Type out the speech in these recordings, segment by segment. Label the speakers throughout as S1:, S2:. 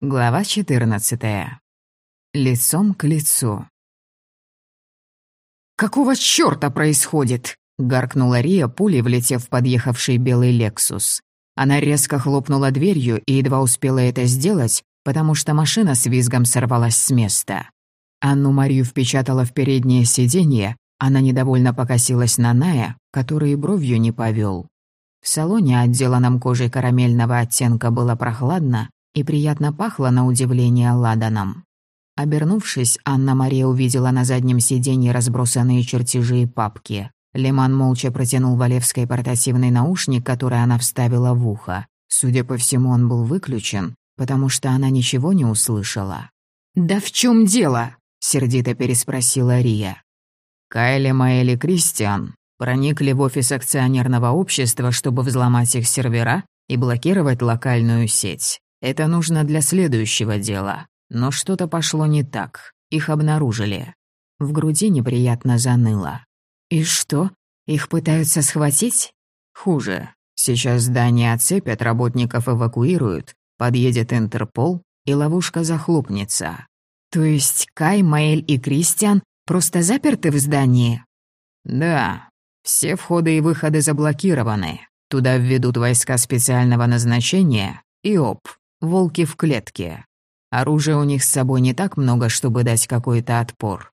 S1: Глава 14. Лицом к лицу. «Какого чёрта происходит?» — гаркнула Рия, пулей влетев в подъехавший белый «Лексус». Она резко хлопнула дверью и едва успела это сделать, потому что машина с визгом сорвалась с места. Анну Марию впечатала в переднее сиденье, она недовольно покосилась на Ная, который бровью не повёл. В салоне, отделанном кожей карамельного оттенка, было прохладно, и приятно пахло на удивление ладаном. Обернувшись, Анна-Мария увидела на заднем сиденье разбросанные чертежи и папки. Лиман молча протянул Валевской портативный наушник, который она вставила в ухо. Судя по всему, он был выключен, потому что она ничего не услышала. «Да в чем дело?» — сердито переспросила Рия. Кайли Маэли Кристиан проникли в офис акционерного общества, чтобы взломать их сервера и блокировать локальную сеть. Это нужно для следующего дела. Но что-то пошло не так. Их обнаружили. В груди неприятно заныло. И что? Их пытаются схватить? Хуже. Сейчас здание оцепят, работников эвакуируют, подъедет Интерпол, и ловушка захлопнется. То есть Кай, Мэйль и Кристиан просто заперты в здании? Да. Все входы и выходы заблокированы. Туда введут войска специального назначения и ОП. Волки в клетке. Оружия у них с собой не так много, чтобы дать какой-то отпор.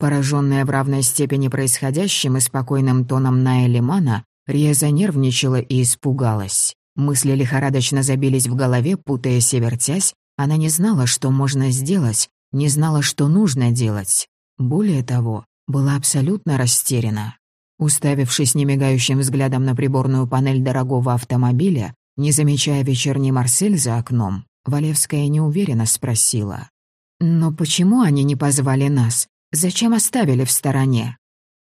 S1: Пораженная в равной степени происходящим и спокойным тоном Ная Лимана, Рия занервничала и испугалась. Мысли лихорадочно забились в голове, путаясь и вертясь. Она не знала, что можно сделать, не знала, что нужно делать. Более того, была абсолютно растеряна. Уставившись немигающим взглядом на приборную панель дорогого автомобиля, не замечая вечерний Марсель за окном, Валевская неуверенно спросила. «Но почему они не позвали нас? Зачем оставили в стороне?»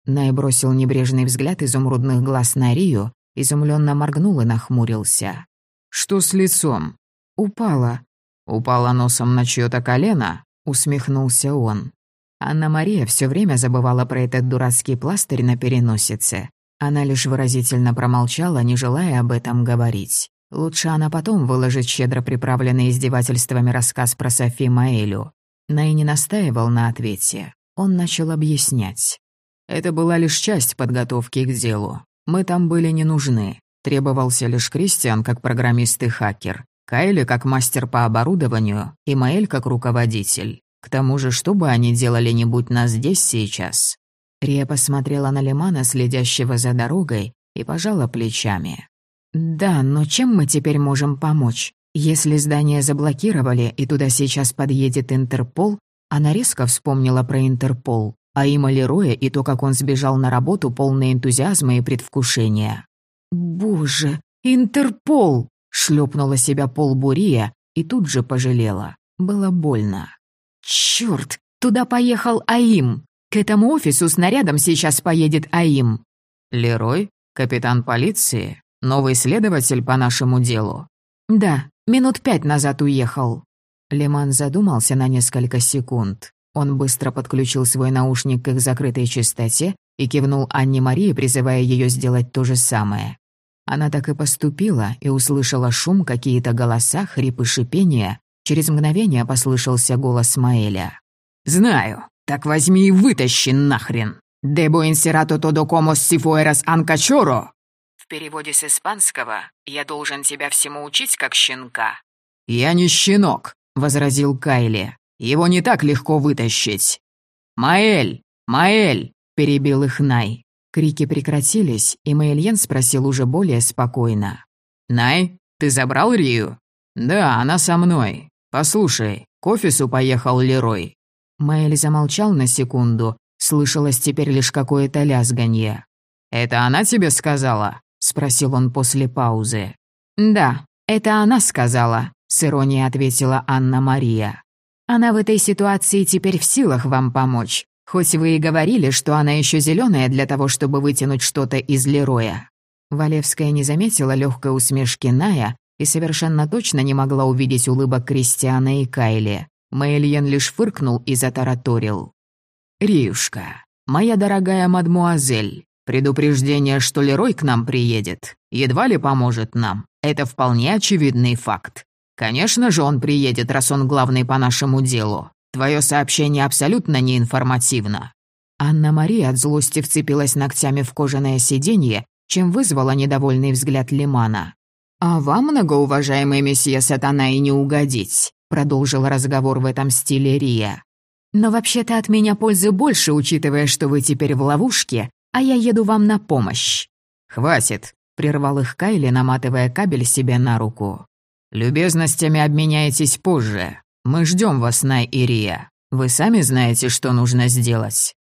S1: Най бросил небрежный взгляд изумрудных глаз на Рию, изумленно моргнул и нахмурился. «Что с лицом?» «Упала». «Упала носом на чьё-то колено?» — усмехнулся он. Анна-Мария все время забывала про этот дурацкий пластырь на переносице. Она лишь выразительно промолчала, не желая об этом говорить. Лучше она потом выложит щедро приправленный издевательствами рассказ про Софи Маэлю. Най не настаивал на ответе. Он начал объяснять. Это была лишь часть подготовки к делу. Мы там были не нужны. Требовался лишь Кристиан как программист и хакер, Кайли как мастер по оборудованию и Маэль как руководитель. К тому же, что бы они делали, не будь нас здесь сейчас. Рия посмотрела на Лимана, следящего за дорогой, и пожала плечами. «Да, но чем мы теперь можем помочь? Если здание заблокировали, и туда сейчас подъедет Интерпол...» Она резко вспомнила про Интерпол, а има Лероя и то, как он сбежал на работу, полный энтузиазма и предвкушения. «Боже, Интерпол!» — шлепнула себя пол Бурия и тут же пожалела. Было больно. «Чёрт, туда поехал Аим! К этому офису снарядом сейчас поедет Аим!» «Лерой? Капитан полиции?» Новый следователь по нашему делу?» «Да, минут пять назад уехал». Леман задумался на несколько секунд. Он быстро подключил свой наушник к их закрытой частоте и кивнул Анне Марии, призывая ее сделать то же самое. Она так и поступила и услышала шум, какие-то голоса, хрипы, шипения. Через мгновение послышался голос Маэля. «Знаю. Так возьми и вытащи нахрен. Дебо инсерато тодо комос сифуэрас анкачоро!» В переводе с испанского «Я должен тебя всему учить, как щенка». «Я не щенок», — возразил Кайли. «Его не так легко вытащить». «Маэль! Маэль!» — перебил их Най. Крики прекратились, и Маэльен спросил уже более спокойно. «Най, ты забрал Рию?» «Да, она со мной. Послушай, к офису поехал Лерой». Маэль замолчал на секунду, слышалось теперь лишь какое-то лязганье. «Это она тебе сказала?» — спросил он после паузы. «Да, это она сказала», — с иронией ответила Анна-Мария. «Она в этой ситуации теперь в силах вам помочь, хоть вы и говорили, что она еще зеленая для того, чтобы вытянуть что-то из Лероя». Валевская не заметила легкой усмешки Ная и совершенно точно не могла увидеть улыбок Кристиана и Кайли. Мэйльен лишь фыркнул и затараторил. «Риюшка, моя дорогая мадмуазель, Предупреждение, что Лерой к нам приедет, едва ли поможет нам. Это вполне очевидный факт. «Конечно же он приедет, раз он главный по нашему делу. Твое сообщение абсолютно неинформативно». Анна-Мария от злости вцепилась ногтями в кожаное сиденье, чем вызвала недовольный взгляд Лимана. «А вам, многоуважаемый месье Сатана, и не угодить», продолжил разговор в этом стиле Рия. «Но вообще-то от меня пользы больше, учитывая, что вы теперь в ловушке, а я еду вам на помощь». «Хватит», — прервал их Кайли, наматывая кабель себе на руку. «Любезностями обменяетесь позже. Мы ждем вас на Ирия. Вы сами знаете, что нужно сделать».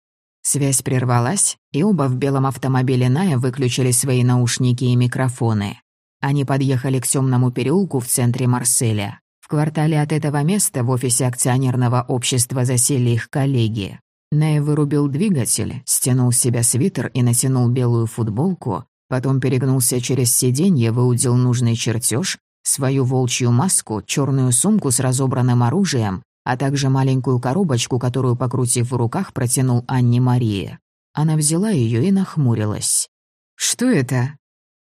S1: Связь прервалась, и оба в белом автомобиле Ная выключили свои наушники и микрофоны. Они подъехали к темному переулку в центре Марселя. В квартале от этого места в офисе акционерного общества засели их коллеги. Нэй вырубил двигатель, стянул с себя свитер и натянул белую футболку, потом перегнулся через сиденье, выудил нужный чертеж, свою волчью маску, черную сумку с разобранным оружием, а также маленькую коробочку, которую, покрутив в руках, протянул Анне Марии. Она взяла ее и нахмурилась. «Что это?»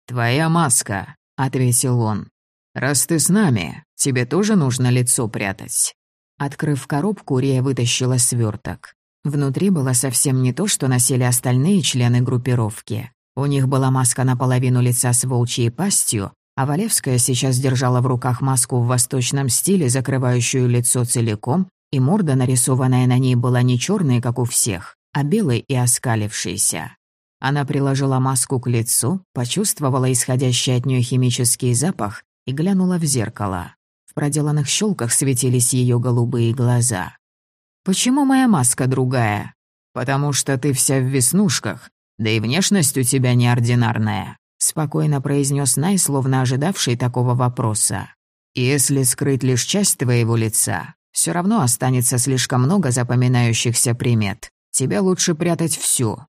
S1: «Твоя маска», — ответил он. «Раз ты с нами, тебе тоже нужно лицо прятать». Открыв коробку, Рия вытащила сверток. Внутри было совсем не то, что носили остальные члены группировки. У них была маска наполовину лица с волчьей пастью, а Валевская сейчас держала в руках маску в восточном стиле, закрывающую лицо целиком, и морда, нарисованная на ней, была не черной, как у всех, а белой и оскалившейся. Она приложила маску к лицу, почувствовала исходящий от нее химический запах и глянула в зеркало. В проделанных щелках светились ее голубые глаза. «Почему моя маска другая?» «Потому что ты вся в веснушках, да и внешность у тебя неординарная», спокойно произнес Най, словно ожидавший такого вопроса. «Если скрыть лишь часть твоего лица, все равно останется слишком много запоминающихся примет. Тебя лучше прятать всю».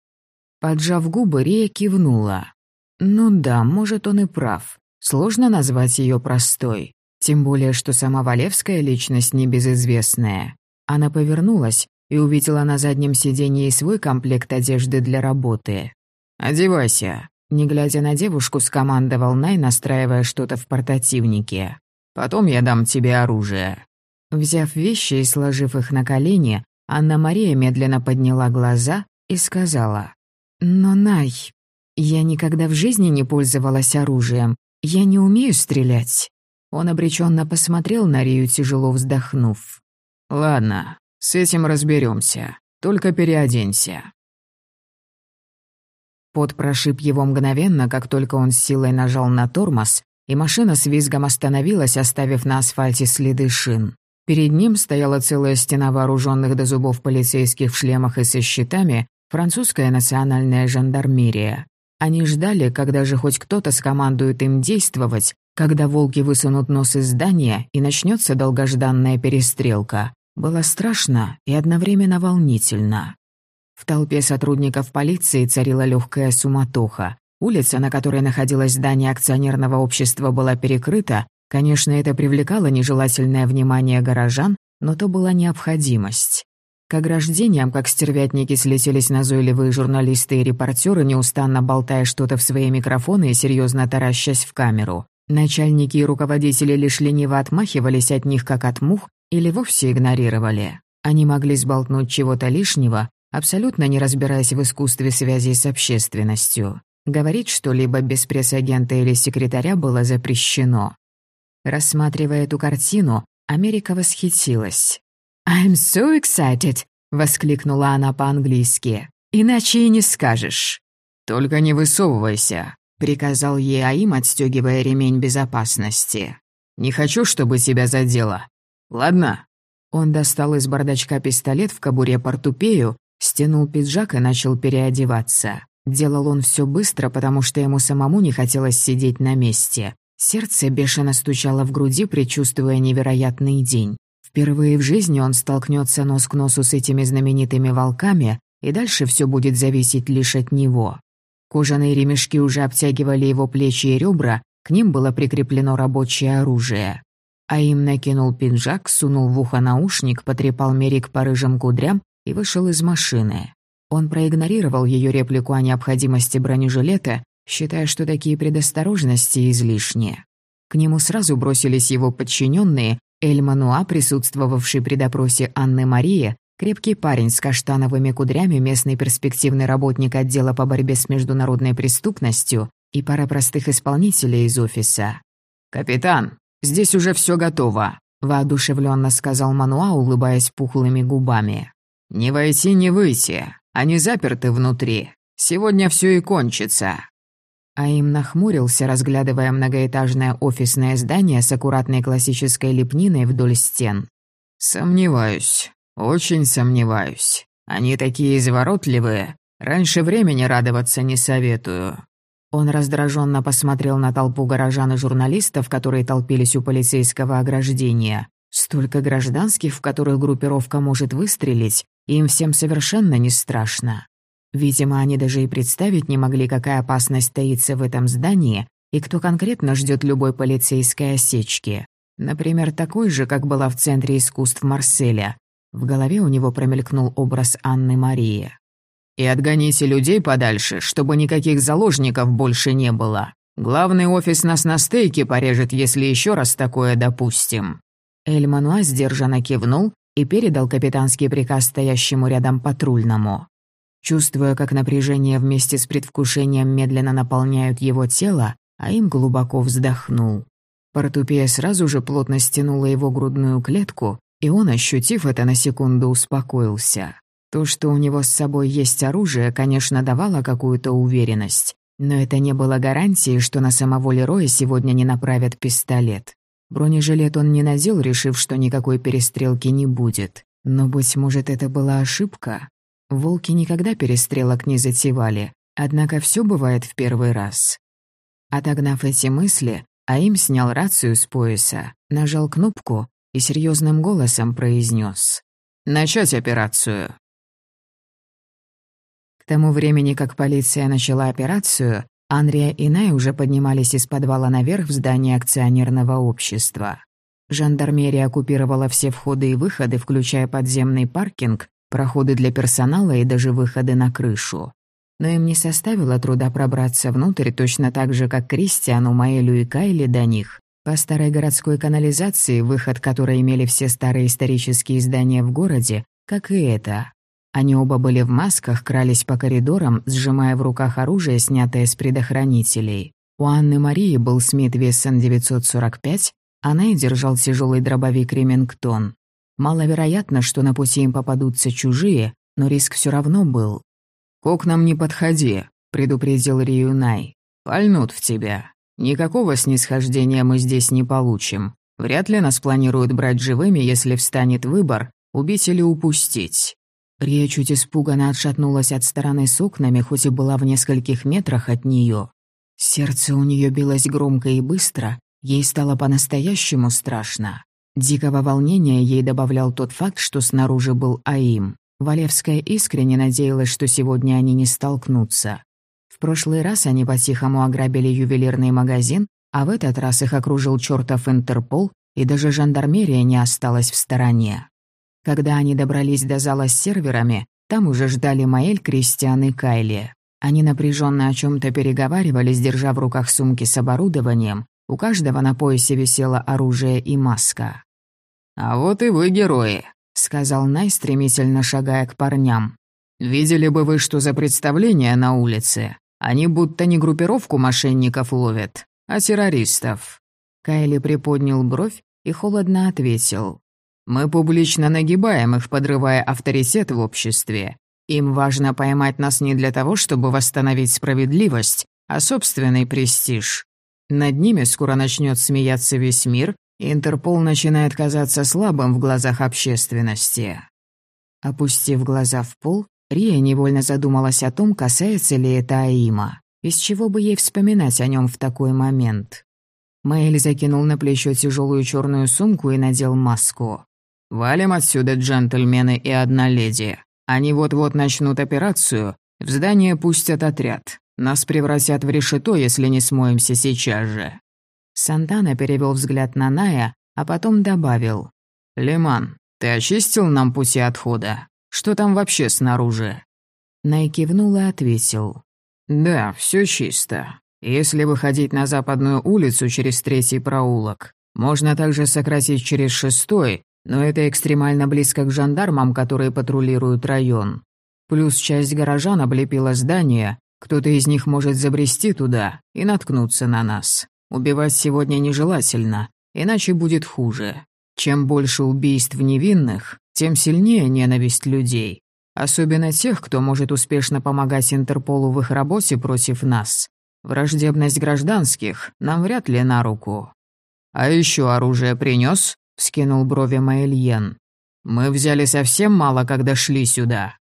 S1: Поджав губы, Рия кивнула. «Ну да, может, он и прав. Сложно назвать ее простой. Тем более, что сама Валевская личность небезызвестная. Она повернулась и увидела на заднем сиденье свой комплект одежды для работы. «Одевайся», — не глядя на девушку, скомандовал Най, настраивая что-то в портативнике. «Потом я дам тебе оружие». Взяв вещи и сложив их на колени, Анна-Мария медленно подняла глаза и сказала. «Но, Най, я никогда в жизни не пользовалась оружием. Я не умею стрелять». Он обреченно посмотрел на Рию, тяжело вздохнув. «Ладно, с этим разберемся. Только переоденься». Пот прошиб его мгновенно, как только он с силой нажал на тормоз, и машина с визгом остановилась, оставив на асфальте следы шин. Перед ним стояла целая стена вооруженных до зубов полицейских в шлемах и со щитами, французская национальная жандармерия. Они ждали, когда же хоть кто-то скомандует им действовать, когда волки высунут нос из здания и начнется долгожданная перестрелка. Было страшно и одновременно волнительно. В толпе сотрудников полиции царила легкая суматоха. Улица, на которой находилось здание акционерного общества, была перекрыта. Конечно, это привлекало нежелательное внимание горожан, но то была необходимость. К ограждениям, как стервятники, слетелись назойливые журналисты и репортеры, неустанно болтая что-то в свои микрофоны и серьезно таращась в камеру. Начальники и руководители лишь лениво отмахивались от них, как от мух, или вовсе игнорировали. Они могли сболтнуть чего-то лишнего, абсолютно не разбираясь в искусстве связи с общественностью. Говорить что-либо без пресс-агента или секретаря было запрещено. Рассматривая эту картину, Америка восхитилась. «I'm so excited!» — воскликнула она по-английски. «Иначе и не скажешь». «Только не высовывайся», — приказал ей Аим, отстегивая ремень безопасности. «Не хочу, чтобы тебя задело. Ладно». Он достал из бардачка пистолет в кобуре портупею, стянул пиджак и начал переодеваться. Делал он все быстро, потому что ему самому не хотелось сидеть на месте. Сердце бешено стучало в груди, предчувствуя невероятный день. Впервые в жизни он столкнется нос к носу с этими знаменитыми волками, и дальше все будет зависеть лишь от него. Кожаные ремешки уже обтягивали его плечи и ребра, к ним было прикреплено рабочее оружие. А им накинул пиджак, сунул в ухо наушник, потрепал Мерик по рыжим кудрям и вышел из машины. Он проигнорировал ее реплику о необходимости бронежилета, считая, что такие предосторожности излишни. К нему сразу бросились его подчиненные, Эль Мануа, присутствовавший при допросе Анны Марии, крепкий парень с каштановыми кудрями, местный перспективный работник отдела по борьбе с международной преступностью и пара простых исполнителей из офиса. «Капитан, здесь уже все готово», — воодушевленно сказал Мануа, улыбаясь пухлыми губами. «Не войти, не выйти. Они заперты внутри. Сегодня все и кончится». А им нахмурился, разглядывая многоэтажное офисное здание с аккуратной классической лепниной вдоль стен. «Сомневаюсь. Очень сомневаюсь. Они такие изворотливые. Раньше времени радоваться не советую». Он раздраженно посмотрел на толпу горожан и журналистов, которые толпились у полицейского ограждения. Столько гражданских, в которых группировка может выстрелить, им всем совершенно не страшно. Видимо, они даже и представить не могли, какая опасность таится в этом здании и кто конкретно ждет любой полицейской осечки. Например, такой же, как была в Центре искусств Марселя. В голове у него промелькнул образ Анны Марии. «И отгоните людей подальше, чтобы никаких заложников больше не было. Главный офис нас на стейке порежет, если еще раз такое допустим». Эль Мануа сдержанно кивнул и передал капитанский приказ стоящему рядом патрульному. Чувствуя, как напряжение вместе с предвкушением медленно наполняют его тело, а им глубоко вздохнул. Портупея сразу же плотно стянула его грудную клетку, и он, ощутив это, на секунду успокоился. То, что у него с собой есть оружие, конечно, давало какую-то уверенность, но это не было гарантией, что на самого Лероя сегодня не направят пистолет. Бронежилет он не надел, решив, что никакой перестрелки не будет. Но, быть может, это была ошибка? Волки никогда перестрелок не затевали, однако все бывает в первый раз. Отогнав эти мысли, Аим снял рацию с пояса, нажал кнопку и серьезным голосом произнес: «Начать операцию». Тому времени, как полиция начала операцию, Анрия и Най уже поднимались из подвала наверх в здание акционерного общества. Жандармерия оккупировала все входы и выходы, включая подземный паркинг, проходы для персонала и даже выходы на крышу. Но им не составило труда пробраться внутрь точно так же, как Кристиану, Маэлю и Кайли до них. По старой городской канализации, выход которой имели все старые исторические здания в городе, как и это. Они оба были в масках, крались по коридорам, сжимая в руках оружие, снятое с предохранителей. У Анны Марии был Смит Вессон 945, она и держал тяжелый дробовик Ремингтон. Маловероятно, что на пути им попадутся чужие, но риск все равно был. «К окнам не подходи», — предупредил Риюнай. «Пальнут в тебя. Никакого снисхождения мы здесь не получим. Вряд ли нас планируют брать живыми, если встанет выбор, убить или упустить». Рия чуть испуганно отшатнулась от стороны с окнами, хоть и была в нескольких метрах от нее. Сердце у нее билось громко и быстро, ей стало по-настоящему страшно. Дикого волнения ей добавлял тот факт, что снаружи был Аим. Валевская искренне надеялась, что сегодня они не столкнутся. В прошлый раз они по-тихому ограбили ювелирный магазин, а в этот раз их окружил чертов Интерпол, и даже жандармерия не осталась в стороне. Когда они добрались до зала с серверами, там уже ждали Маэль, Кристиан и Кайли. Они напряженно о чем то переговаривались, держа в руках сумки с оборудованием, у каждого на поясе висело оружие и маска. «А вот и вы герои», — сказал Най, стремительно шагая к парням. «Видели бы вы, что за представление на улице. Они будто не группировку мошенников ловят, а террористов». Кайли приподнял бровь и холодно ответил. «Мы публично нагибаем их, подрывая авторитет в обществе. Им важно поймать нас не для того, чтобы восстановить справедливость, а собственный престиж. Над ними скоро начнет смеяться весь мир, и Интерпол начинает казаться слабым в глазах общественности. Опустив глаза в пол, Рия невольно задумалась о том, касается ли это Аима. Из чего бы ей вспоминать о нем в такой момент? Мэйль закинул на плечо тяжелую черную сумку и надел маску. «Валим отсюда, джентльмены и одна леди. Они вот-вот начнут операцию. В здание пустят отряд. Нас превратят в решето, если не смоемся сейчас же». Сантана перевел взгляд на Ная, а потом добавил. «Леман, ты очистил нам пути отхода? Что там вообще снаружи?» Най кивнул и ответил. «Да, все чисто. Если выходить на западную улицу через третий проулок, можно также сократить через шестой, но это экстремально близко к жандармам, которые патрулируют район. Плюс часть горожан облепила здание, кто-то из них может забрести туда и наткнуться на нас. Убивать сегодня нежелательно, иначе будет хуже. Чем больше убийств невинных, тем сильнее ненависть людей. Особенно тех, кто может успешно помогать Интерполу в их работе против нас. Враждебность гражданских нам вряд ли на руку. «А еще оружие принес? Вскинул брови Маэльен. «Мы взяли совсем мало, когда шли сюда».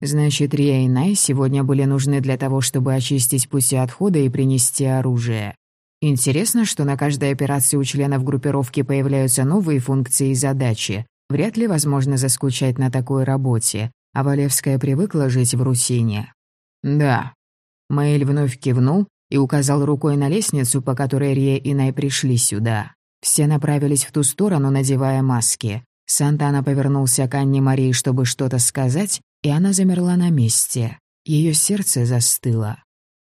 S1: Значит, Рия и Най сегодня были нужны для того, чтобы очистить пути отхода и принести оружие. Интересно, что на каждой операции у членов группировки появляются новые функции и задачи. Вряд ли возможно заскучать на такой работе, а Валевская привыкла жить в рутине. «Да». Мэйль вновь кивнул и указал рукой на лестницу, по которой Рия и Най пришли сюда. Все направились в ту сторону, надевая маски. Сантана повернулся к Анне Марии, чтобы что-то сказать, и она замерла на месте. Ее сердце застыло.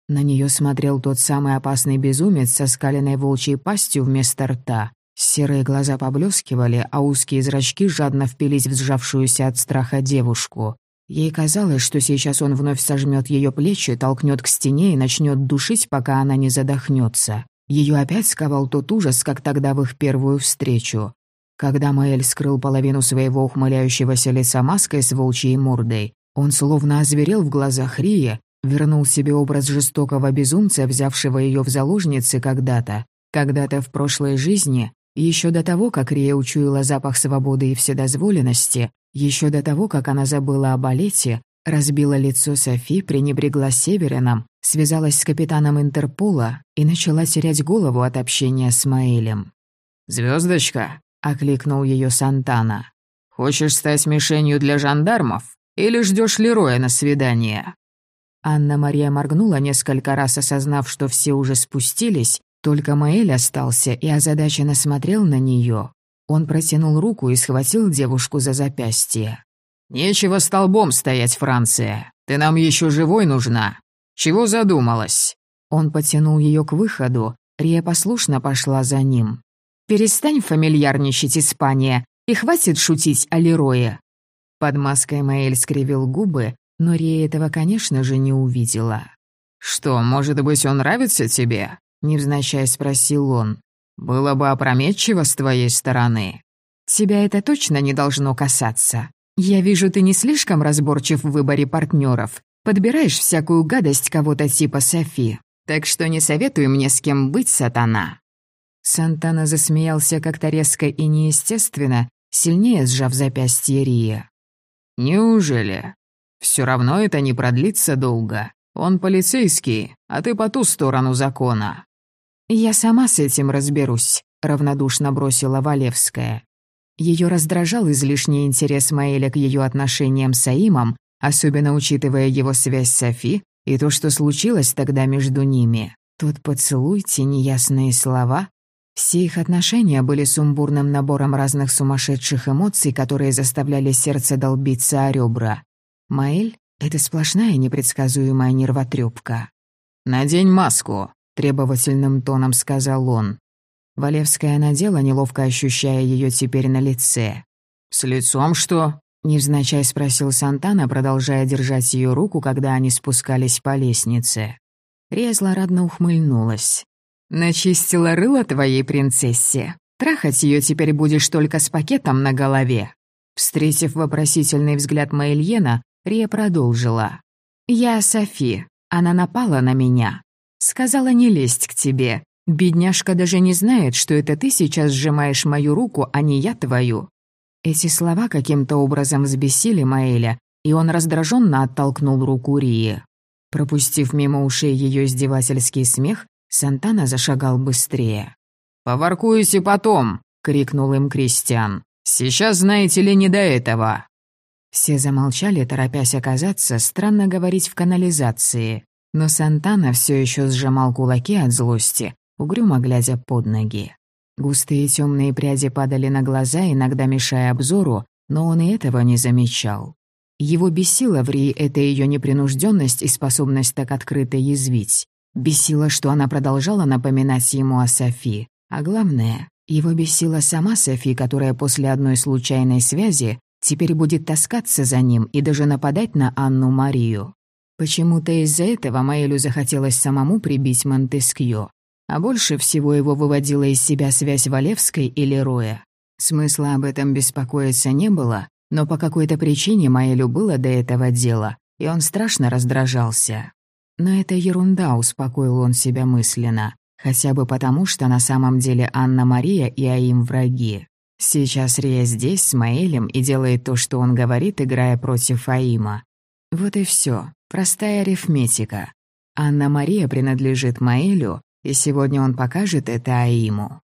S1: На нее смотрел тот самый опасный безумец со скаленной волчьей пастью вместо рта. Серые глаза поблескивали, а узкие зрачки жадно впились в сжавшуюся от страха девушку. Ей казалось, что сейчас он вновь сожмет ее плечи, толкнет к стене и начнет душить, пока она не задохнется. Ее опять сковал тот ужас, как тогда в их первую встречу. Когда Маэль скрыл половину своего ухмыляющегося лица маской с волчьей мордой, он словно озверел в глазах Рия Вернул себе образ жестокого безумца, взявшего ее в заложницы когда-то, когда-то в прошлой жизни, еще до того, как Рия учуяла запах свободы и вседозволенности, еще до того, как она забыла о балете, разбила лицо Софи, пренебрегла Северином, связалась с капитаном Интерпола и начала терять голову от общения с Маэлем. «Звездочка», — окликнул ее Сантана. «Хочешь стать мишенью для жандармов? Или ждешь Лероя на свидание?» Анна-Мария моргнула несколько раз, осознав, что все уже спустились, только Маэль остался и озадаченно смотрел на нее. Он протянул руку и схватил девушку за запястье. «Нечего столбом стоять, Франция. Ты нам еще живой нужна. Чего задумалась?» Он потянул ее к выходу. Рия послушно пошла за ним. «Перестань фамильярничать, Испания, и хватит шутить о Лерое». Под маской Маэль скривил губы, но Рия этого, конечно же, не увидела. «Что, может быть, он нравится тебе?» — невзначай спросил он. «Было бы опрометчиво с твоей стороны». «Тебя это точно не должно касаться. Я вижу, ты не слишком разборчив в выборе партнеров. Подбираешь всякую гадость кого-то типа Софи. Так что не советуй мне с кем быть, сатана». Сантана засмеялся как-то резко и неестественно, сильнее сжав запястье Рия. «Неужели? Все равно это не продлится долго. Он полицейский, а ты по ту сторону закона». «Я сама с этим разберусь», — равнодушно бросила Валевская. Ее раздражал излишний интерес Маэля к ее отношениям с Аимом, особенно учитывая его связь с Софи и то, что случилось тогда между ними. Тот поцелуй, те неясные слова. Все их отношения были сумбурным набором разных сумасшедших эмоций, которые заставляли сердце долбиться о ребра. Маэль — это сплошная непредсказуемая нервотрепка. «Надень маску», — требовательным тоном сказал он. Валевская надела, неловко ощущая ее теперь на лице. «С лицом что?» — невзначай спросил Сантана, продолжая держать ее руку, когда они спускались по лестнице. Рия злорадно ухмыльнулась. «Начистила рыло твоей принцессе. Трахать ее теперь будешь только с пакетом на голове». Встретив вопросительный взгляд Маэльена, Рия продолжила. «Я Софи. Она напала на меня. Сказала не лезть к тебе. Бедняжка даже не знает, что это ты сейчас сжимаешь мою руку, а не я твою». Эти слова каким-то образом взбесили Маэля, и он раздраженно оттолкнул руку Рии. Пропустив мимо ушей ее издевательский смех, Сантана зашагал быстрее. «Поворкуете потом!» — крикнул им Кристиан. «Сейчас, знаете ли, не до этого!» Все замолчали, торопясь оказаться, странно говорить в канализации. Но Сантана все еще сжимал кулаки от злости, угрюмо глядя под ноги. Густые темные пряди падали на глаза, иногда мешая обзору, но он и этого не замечал. Его бесила в Рии эта ее непринужденность и способность так открыто язвить. Бесило, что она продолжала напоминать ему о Софи. А главное, его бесила сама Софи, которая после одной случайной связи теперь будет таскаться за ним и даже нападать на Анну Марию. Почему-то из-за этого Маэлю захотелось самому прибить Монтескьё, а больше всего его выводила из себя связь Валевской и Лероя. Смысла об этом беспокоиться не было, но по какой-то причине Маэлю было до этого дела, и он страшно раздражался. Но это ерунда, успокоил он себя мысленно, хотя бы потому, что на самом деле Анна-Мария и Аим враги. Сейчас Рия здесь с Маэлем и делает то, что он говорит, играя против Аима. Вот и все. Простая арифметика. Анна-Мария принадлежит Маэлю, и сегодня он покажет это Аиму.